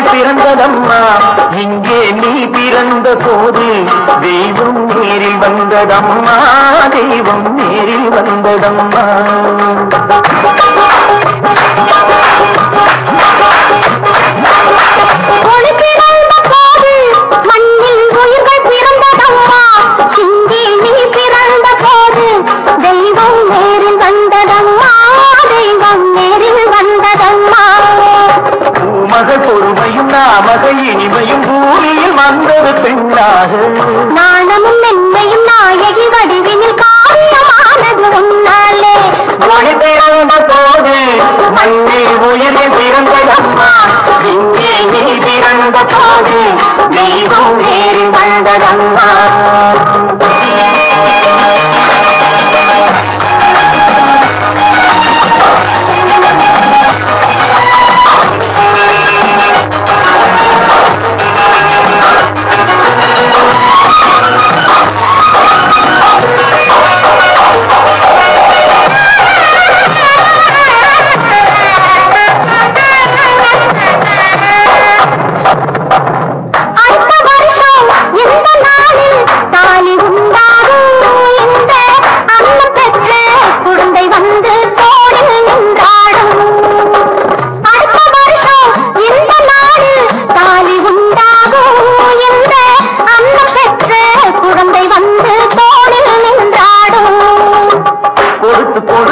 நாள் பிறந்ததம்மா. இங்கே நீ பிறந்த போது தெய்வம் நேரில் வந்ததம்மா. தெய்வம் நேரில் வந்ததம்மா. நாமகள் இனிமையும் பூமியில் வந்தது பெண்ணாக நாணமும் மென்மையும் நாயகி வடிவினில் காவியமானது உன்னாலே ஒளி பிறந்த போது மண்ணில் உயிரில் பிறந்ததம்மா இங்கே நீ பிறந்த போது தெய்வம் நேரில் வந்ததம்மா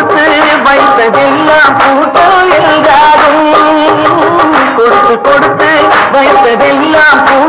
கொடுத்து வைத்ததெல்லாம் கூட்டம் என்றாலும் கொடுத்து கொடுத்து வைத்ததெல்லாம் கூட்டம்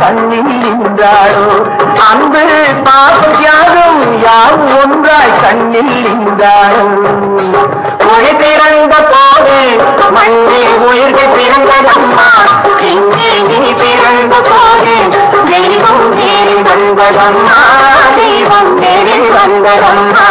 கண்ணில் நின்றாரோ அன்பு பாசம் தியாகம் யாவும் ஒன்றாய் கண்ணில் நின்றாரோ மொழி பிறந்த போது மண்ணில் உயிர்கள் பிறந்ததம்மா இங்கே நீ பிறந்த போது தெய்வம் நேரில் வந்ததம்மா. தெய்வம் நேரில் வந்ததம்மா.